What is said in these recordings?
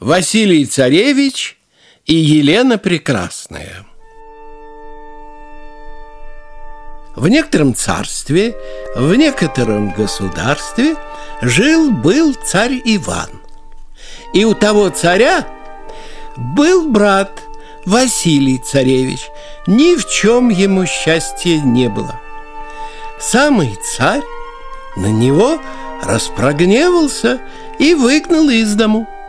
Василий Царевич и Елена Прекрасная. В некотором царстве, в некотором государстве жил-был царь Иван. И у того царя был брат Василий Царевич. Ни в чем ему счастья не было. Самый царь на него распрогневался и выгнал из дому –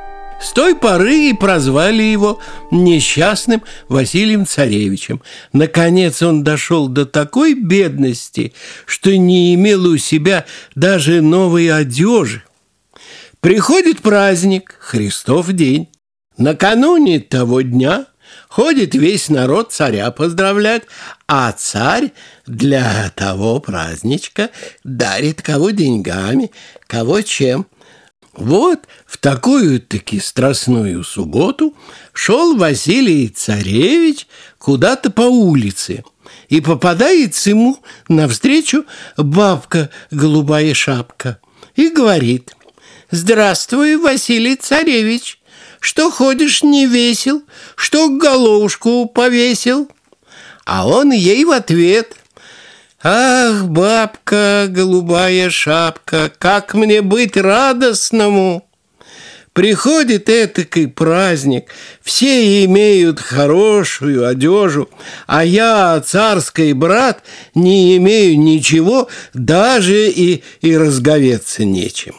с той поры и прозвали его несчастным Василием Царевичем. Наконец он дошел до такой бедности, что не имел у себя даже новой одежи. Приходит праздник, Христов день. Накануне того дня ходит весь народ царя поздравлять, а царь для того праздничка дарит кого деньгами, кого чем – вот в такую-таки страстную субботу шел Василий Царевич куда-то по улице, и попадается ему навстречу бабка голубая шапка и говорит «Здравствуй, Василий Царевич, что ходишь не весел, что головушку повесил?» А он ей в ответ Ах, бабка, голубая шапка, как мне быть радостному! Приходит этакий праздник, все имеют хорошую одежу, а я, царский брат, не имею ничего, даже и, и разговеться нечем.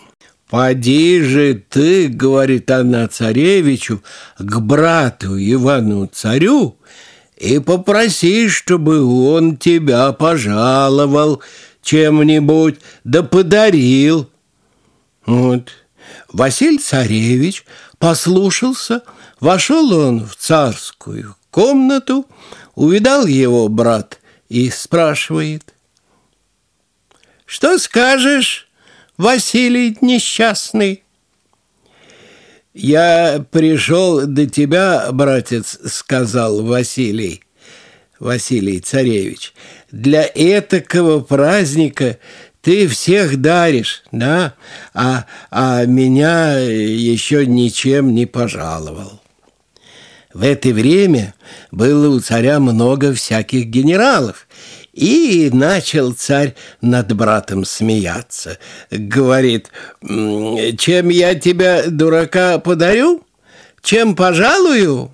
«Поди же ты, — говорит она царевичу, — к брату Ивану-царю, и попроси, чтобы он тебя пожаловал чем-нибудь, да подарил. Вот. Василий Царевич послушался, вошел он в царскую комнату, увидал его брат и спрашивает. «Что скажешь, Василий несчастный?» «Я пришел до тебя, братец», — сказал Василий, Василий Царевич. «Для этакого праздника ты всех даришь, да, а, а меня еще ничем не пожаловал». В это время было у царя много всяких генералов, и начал царь над братом смеяться. Говорит, чем я тебя, дурака, подарю? Чем пожалую?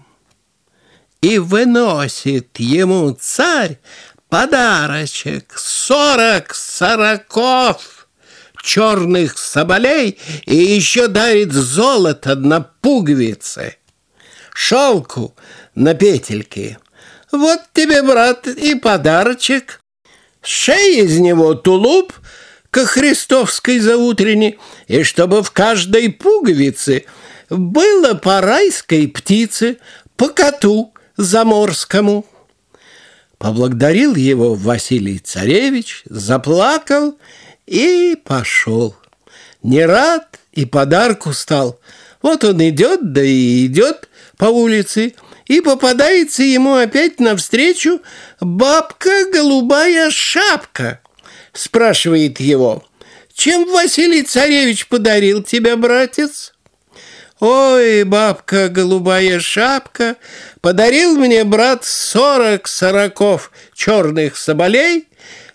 И выносит ему царь подарочек сорок сороков черных соболей и еще дарит золото на пуговицы, шелку на петельки – вот тебе, брат, и подарочек. Шей из него тулуп к христовской заутренне, и чтобы в каждой пуговице было по райской птице, по коту заморскому. Поблагодарил его Василий Царевич, заплакал и пошел. Не рад и подарку стал. Вот он идет, да и идет по улице, и попадается ему опять навстречу бабка голубая шапка. Спрашивает его, чем Василий Царевич подарил тебя, братец? Ой, бабка голубая шапка, подарил мне брат сорок сороков черных соболей,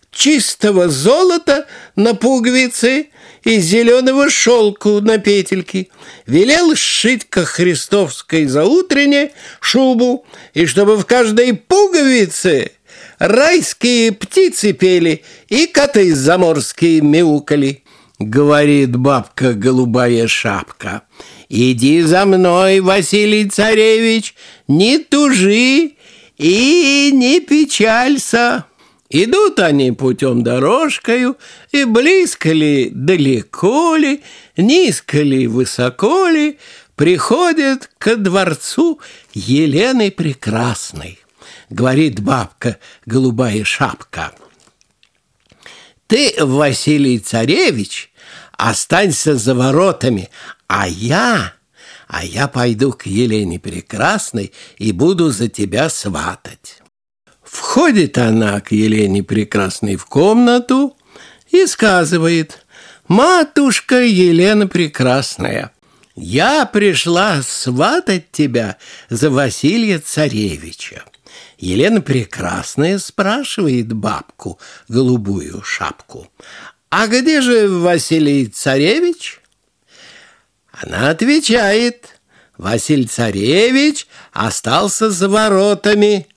чистого золота на пуговицы и зеленого шелку на петельки. Велел сшить ко христовской заутрене шубу, и чтобы в каждой пуговице райские птицы пели и коты заморские мяукали. Говорит бабка голубая шапка. Иди за мной, Василий Царевич, не тужи и не печалься. Идут они путем дорожкою, и близко ли, далеко ли, низко ли, высоко ли, приходят ко дворцу Елены Прекрасной. Говорит бабка голубая шапка. Ты, Василий Царевич, останься за воротами, а я, а я пойду к Елене Прекрасной и буду за тебя сватать. Входит она к Елене Прекрасной в комнату и сказывает, «Матушка Елена Прекрасная, Я пришла сватать тебя за Василия Царевича. Елена Прекрасная спрашивает бабку голубую шапку. А где же Василий Царевич? Она отвечает, Василий Царевич остался за воротами.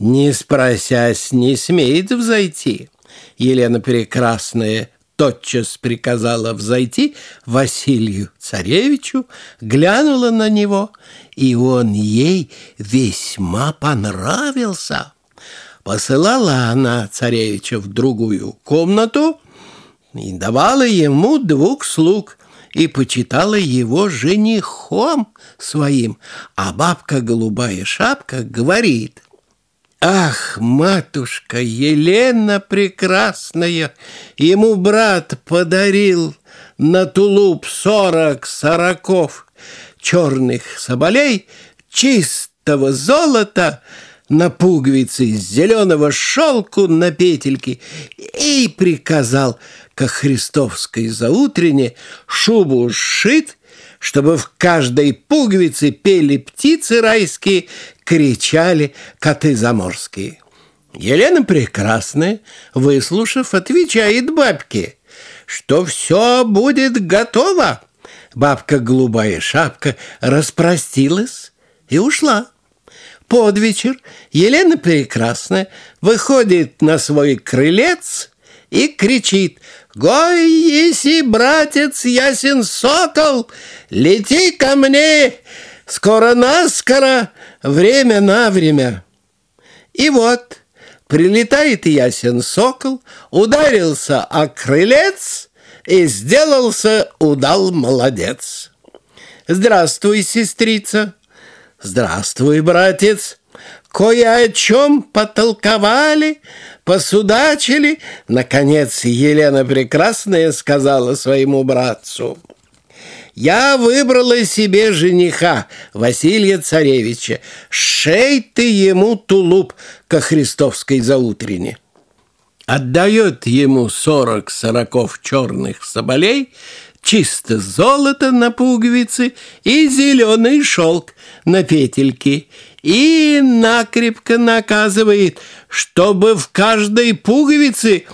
Не спросясь, не смеет взойти. Елена Прекрасная тотчас приказала взойти Василию Царевичу, глянула на него, и он ей весьма понравился. Посылала она царевича в другую комнату и давала ему двух слуг и почитала его женихом своим, а бабка Голубая Шапка говорит — Ах, матушка Елена прекрасная, ему брат подарил на тулуп сорок сороков черных соболей, чистого золота на пуговицы из зеленого шелку на петельке и приказал ко христовской заутрене шубу сшит чтобы в каждой пуговице пели птицы райские, кричали коты заморские. Елена Прекрасная, выслушав, отвечает бабке, что все будет готово. Бабка Голубая Шапка распростилась и ушла. Под вечер Елена Прекрасная выходит на свой крылец и кричит «Гой, еси, братец, ясен сокол, лети ко мне, скоро-наскоро, время на время!» И вот прилетает ясен сокол, ударился о крылец и сделался удал молодец. «Здравствуй, сестрица!» «Здравствуй, братец!» Кое о чем потолковали, посудачили. Наконец Елена Прекрасная сказала своему братцу. Я выбрала себе жениха Василия Царевича. Шей ты ему тулуп ко христовской заутрене. Отдает ему сорок сороков черных соболей, чисто золото на пуговицы и зеленый шелк на петельки – и накрепко наказывает, чтобы в каждой пуговице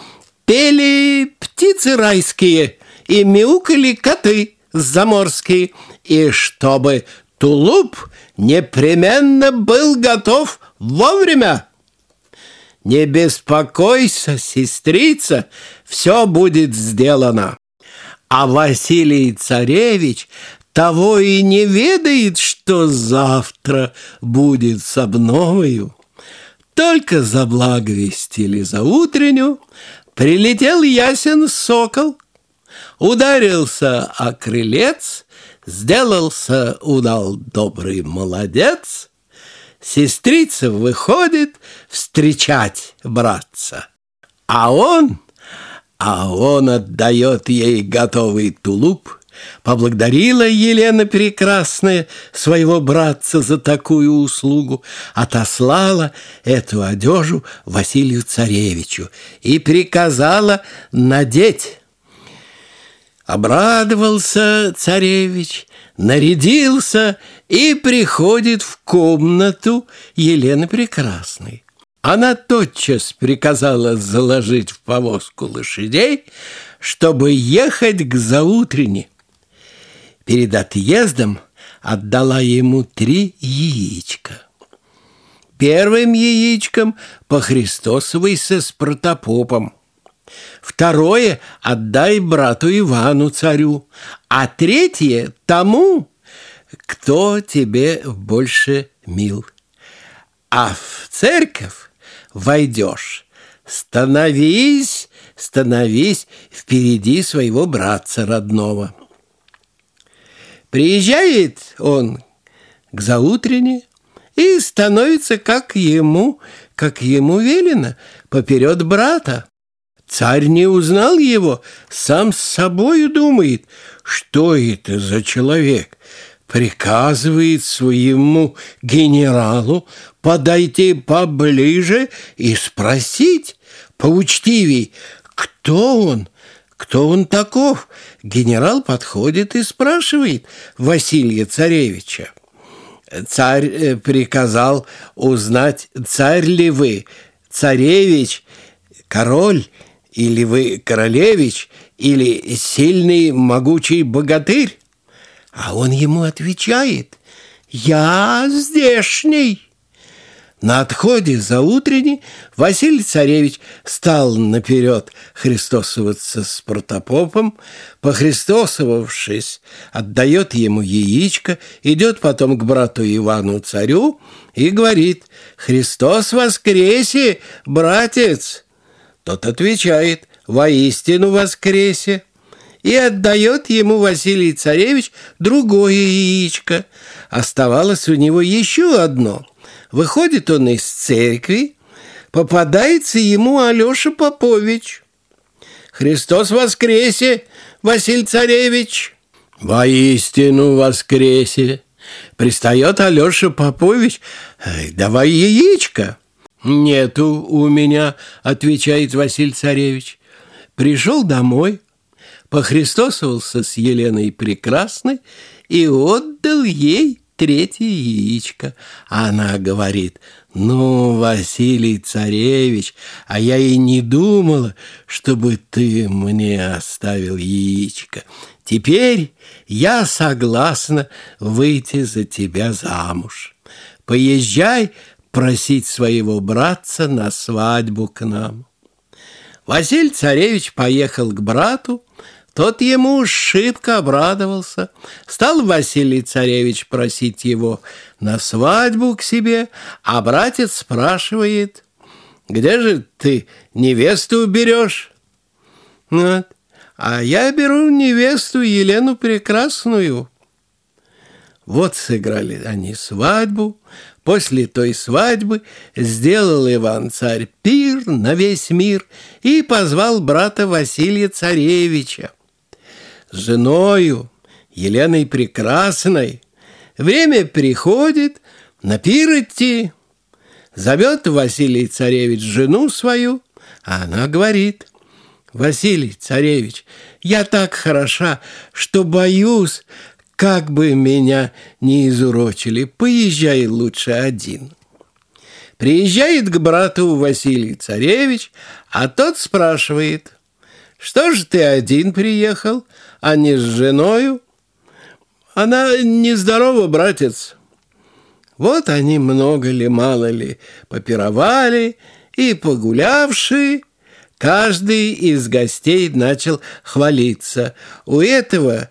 пели птицы райские и мяукали коты заморские, и чтобы тулуп непременно был готов вовремя. Не беспокойся, сестрица, все будет сделано. А Василий Царевич того и не ведает, что завтра будет с обновою. Только заблаговестили за утренню, прилетел ясен сокол, ударился о крылец, сделался удал добрый молодец, сестрица выходит встречать братца, а он, а он отдает ей готовый тулуп, Поблагодарила Елена Прекрасная своего братца за такую услугу, отослала эту одежу Василию Царевичу и приказала надеть. Обрадовался царевич, нарядился и приходит в комнату Елены Прекрасной. Она тотчас приказала заложить в повозку лошадей, чтобы ехать к заутрене. Перед отъездом отдала ему три яичка. Первым яичком по Христосовой-со с протопопом. Второе отдай брату Ивану царю, а третье тому, кто тебе больше мил. А в церковь войдешь, становись, становись впереди своего братца родного. Приезжает он к заутрене и становится, как ему, как ему велено, поперед брата. Царь не узнал его, сам с собою думает, что это за человек. Приказывает своему генералу подойти поближе и спросить поучтивей, кто он, кто он таков? Генерал подходит и спрашивает Василия Царевича. Царь э, приказал узнать, царь ли вы, царевич, король, или вы королевич, или сильный могучий богатырь? А он ему отвечает, я здешний. На отходе за утренней Василий Царевич стал наперед христосоваться с протопопом, похристосовавшись, отдает ему яичко, идет потом к брату Ивану Царю и говорит «Христос воскресе, братец!» Тот отвечает «Воистину воскресе!» и отдает ему Василий Царевич другое яичко. Оставалось у него еще одно – Выходит он из церкви, попадается ему Алеша Попович. «Христос воскресе, Василий Царевич!» «Воистину воскресе!» Пристает Алеша Попович. «Давай яичко!» «Нету у меня», — отвечает Василий Царевич. Пришел домой, похристосовался с Еленой Прекрасной и отдал ей третье яичко. Она говорит, ну, Василий Царевич, а я и не думала, чтобы ты мне оставил яичко. Теперь я согласна выйти за тебя замуж. Поезжай просить своего братца на свадьбу к нам. Василий Царевич поехал к брату, тот ему шибко обрадовался. Стал Василий Царевич просить его на свадьбу к себе, а братец спрашивает, «Где же ты невесту берешь?» вот. «А я беру невесту Елену Прекрасную». Вот сыграли они свадьбу. После той свадьбы сделал Иван-царь пир на весь мир и позвал брата Василия Царевича с женою, Еленой Прекрасной. Время приходит, на пир идти. Зовет Василий Царевич жену свою, а она говорит, «Василий Царевич, я так хороша, что боюсь, как бы меня не изурочили. Поезжай лучше один». Приезжает к брату Василий Царевич, а тот спрашивает, «Что ж ты один приехал?» а не с женою. Она нездорова, братец. Вот они много ли, мало ли попировали и погулявшие, каждый из гостей начал хвалиться. У этого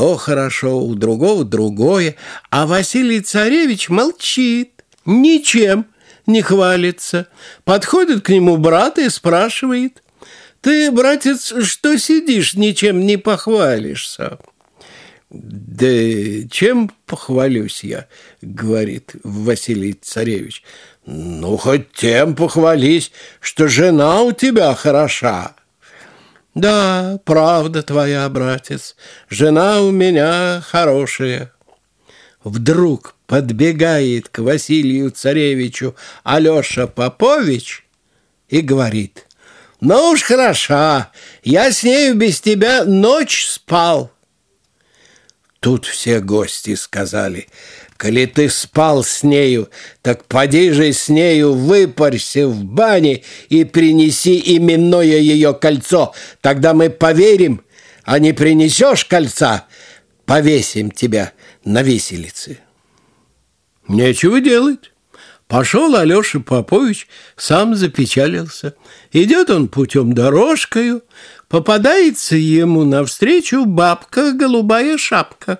то хорошо, у другого другое, а Василий Царевич молчит, ничем не хвалится. Подходит к нему брат и спрашивает – ты, братец, что сидишь, ничем не похвалишься? Да чем похвалюсь я, говорит Василий Царевич. Ну, хоть тем похвались, что жена у тебя хороша. Да, правда твоя, братец, жена у меня хорошая. Вдруг подбегает к Василию Царевичу Алеша Попович и говорит – ну уж хороша, я с нею без тебя ночь спал. Тут все гости сказали, коли ты спал с нею, так поди же с нею, выпарься в бане и принеси именное ее кольцо, тогда мы поверим, а не принесешь кольца, повесим тебя на виселице. Нечего делать. Пошел Алеша Попович, сам запечалился. Идет он путем дорожкою, попадается ему навстречу бабка голубая шапка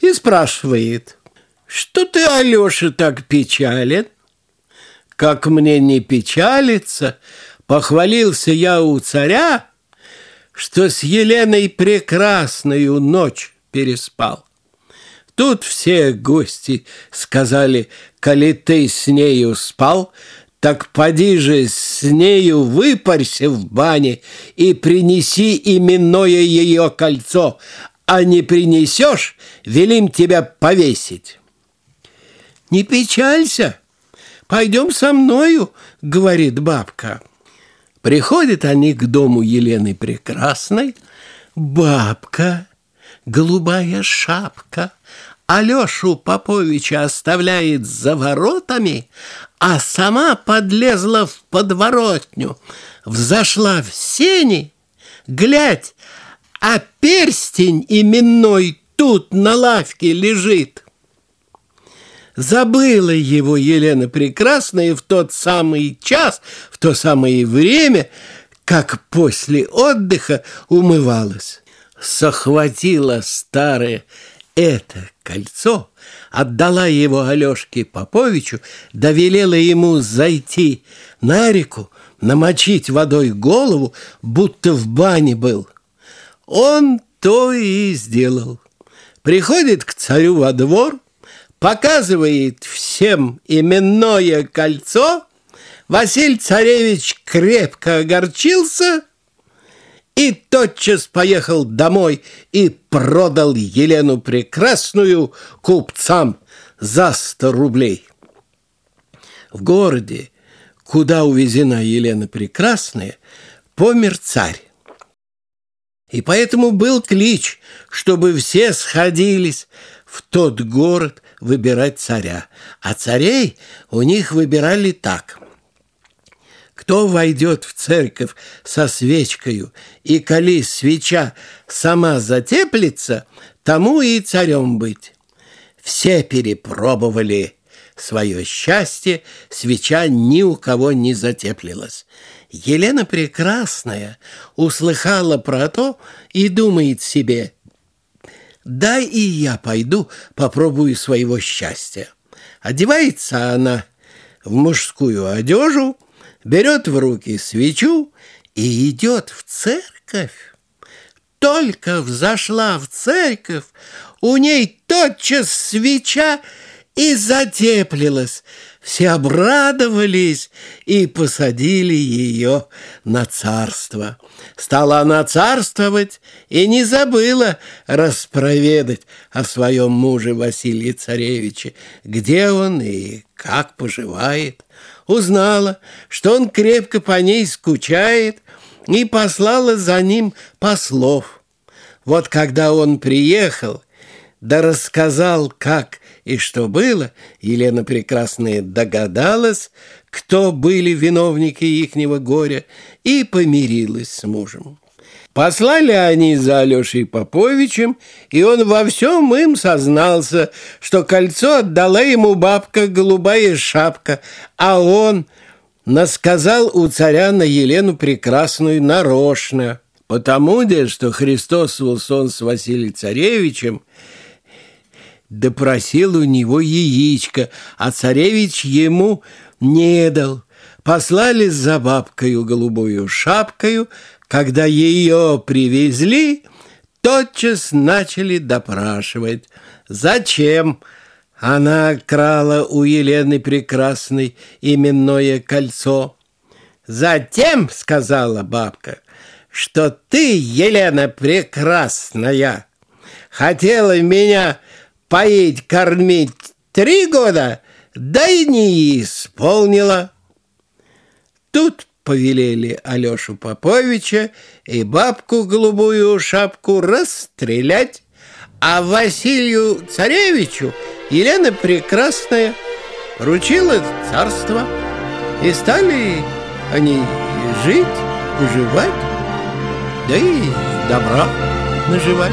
и спрашивает, «Что ты, Алеша, так печален?» «Как мне не печалиться, похвалился я у царя, что с Еленой прекрасную ночь переспал». Тут все гости сказали, коли ты с нею спал, так поди же с нею выпарься в бане и принеси именное ее кольцо, а не принесешь, велим тебя повесить. Не печалься, пойдем со мною, говорит бабка. Приходят они к дому Елены Прекрасной – Бабка, голубая шапка, Алешу Поповича оставляет за воротами, а сама подлезла в подворотню, взошла в сени, глядь, а перстень именной тут на лавке лежит. Забыла его Елена Прекрасная в тот самый час, в то самое время, как после отдыха умывалась. Сохватила старое это кольцо, отдала его Алешке Поповичу, довелела ему зайти на реку, намочить водой голову, будто в бане был. Он то и сделал. Приходит к царю во двор, показывает всем именное кольцо, Василий Царевич крепко огорчился и тотчас поехал домой и продал Елену Прекрасную купцам за сто рублей. В городе, куда увезена Елена Прекрасная, помер царь. И поэтому был клич, чтобы все сходились в тот город, выбирать царя. А царей у них выбирали так. Кто войдет в церковь со свечкою, и коли свеча сама затеплится, тому и царем быть. Все перепробовали свое счастье, свеча ни у кого не затеплилась. Елена Прекрасная услыхала про то и думает себе, дай и я пойду попробую своего счастья. Одевается она в мужскую одежу, берет в руки свечу и идет в церковь. Только взошла в церковь, у ней тотчас свеча и затеплилась. Все обрадовались и посадили ее на царство. Стала она царствовать и не забыла распроведать о своем муже Василии Царевиче, где он и как поживает. Узнала, что он крепко по ней скучает, и послала за ним послов. Вот когда он приехал, да рассказал, как и что было, Елена Прекрасная догадалась, кто были виновники ихнего горя, и помирилась с мужем. Послали они за Алешей Поповичем, и он во всем им сознался, что кольцо отдала ему бабка голубая шапка, а он насказал у царя на Елену Прекрасную нарочно. Потому, де, что Христос сон с Василием Царевичем – допросил у него яичко, а царевич ему не дал. Послали за бабкою голубую шапкою, когда ее привезли, тотчас начали допрашивать. Зачем она крала у Елены Прекрасной именное кольцо? «Затем, — сказала бабка, — что ты, Елена Прекрасная, хотела меня поить, кормить три года, да и не исполнила. Тут повелели Алешу Поповича и бабку голубую шапку расстрелять, а Василию Царевичу Елена Прекрасная вручила царство, и стали они жить, поживать, да и добра наживать.